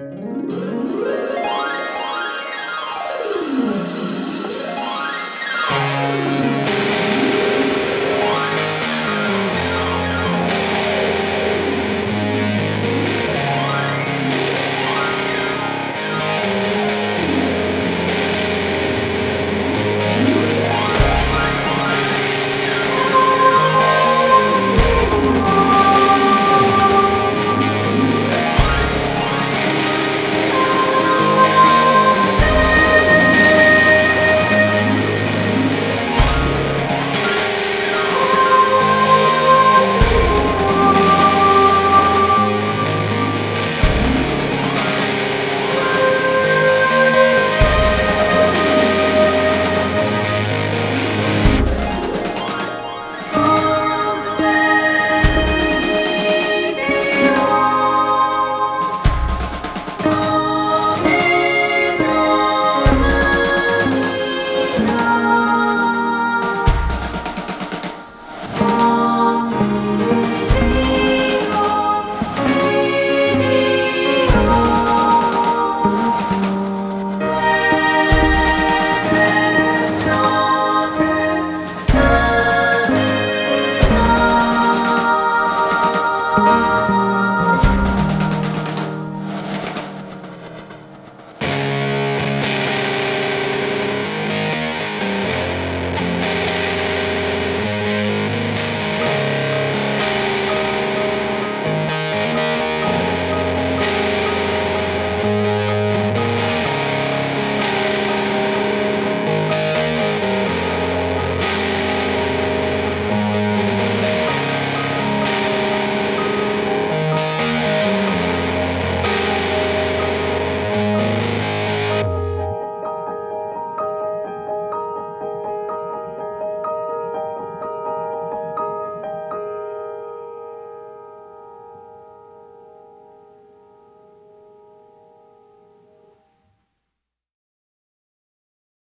Música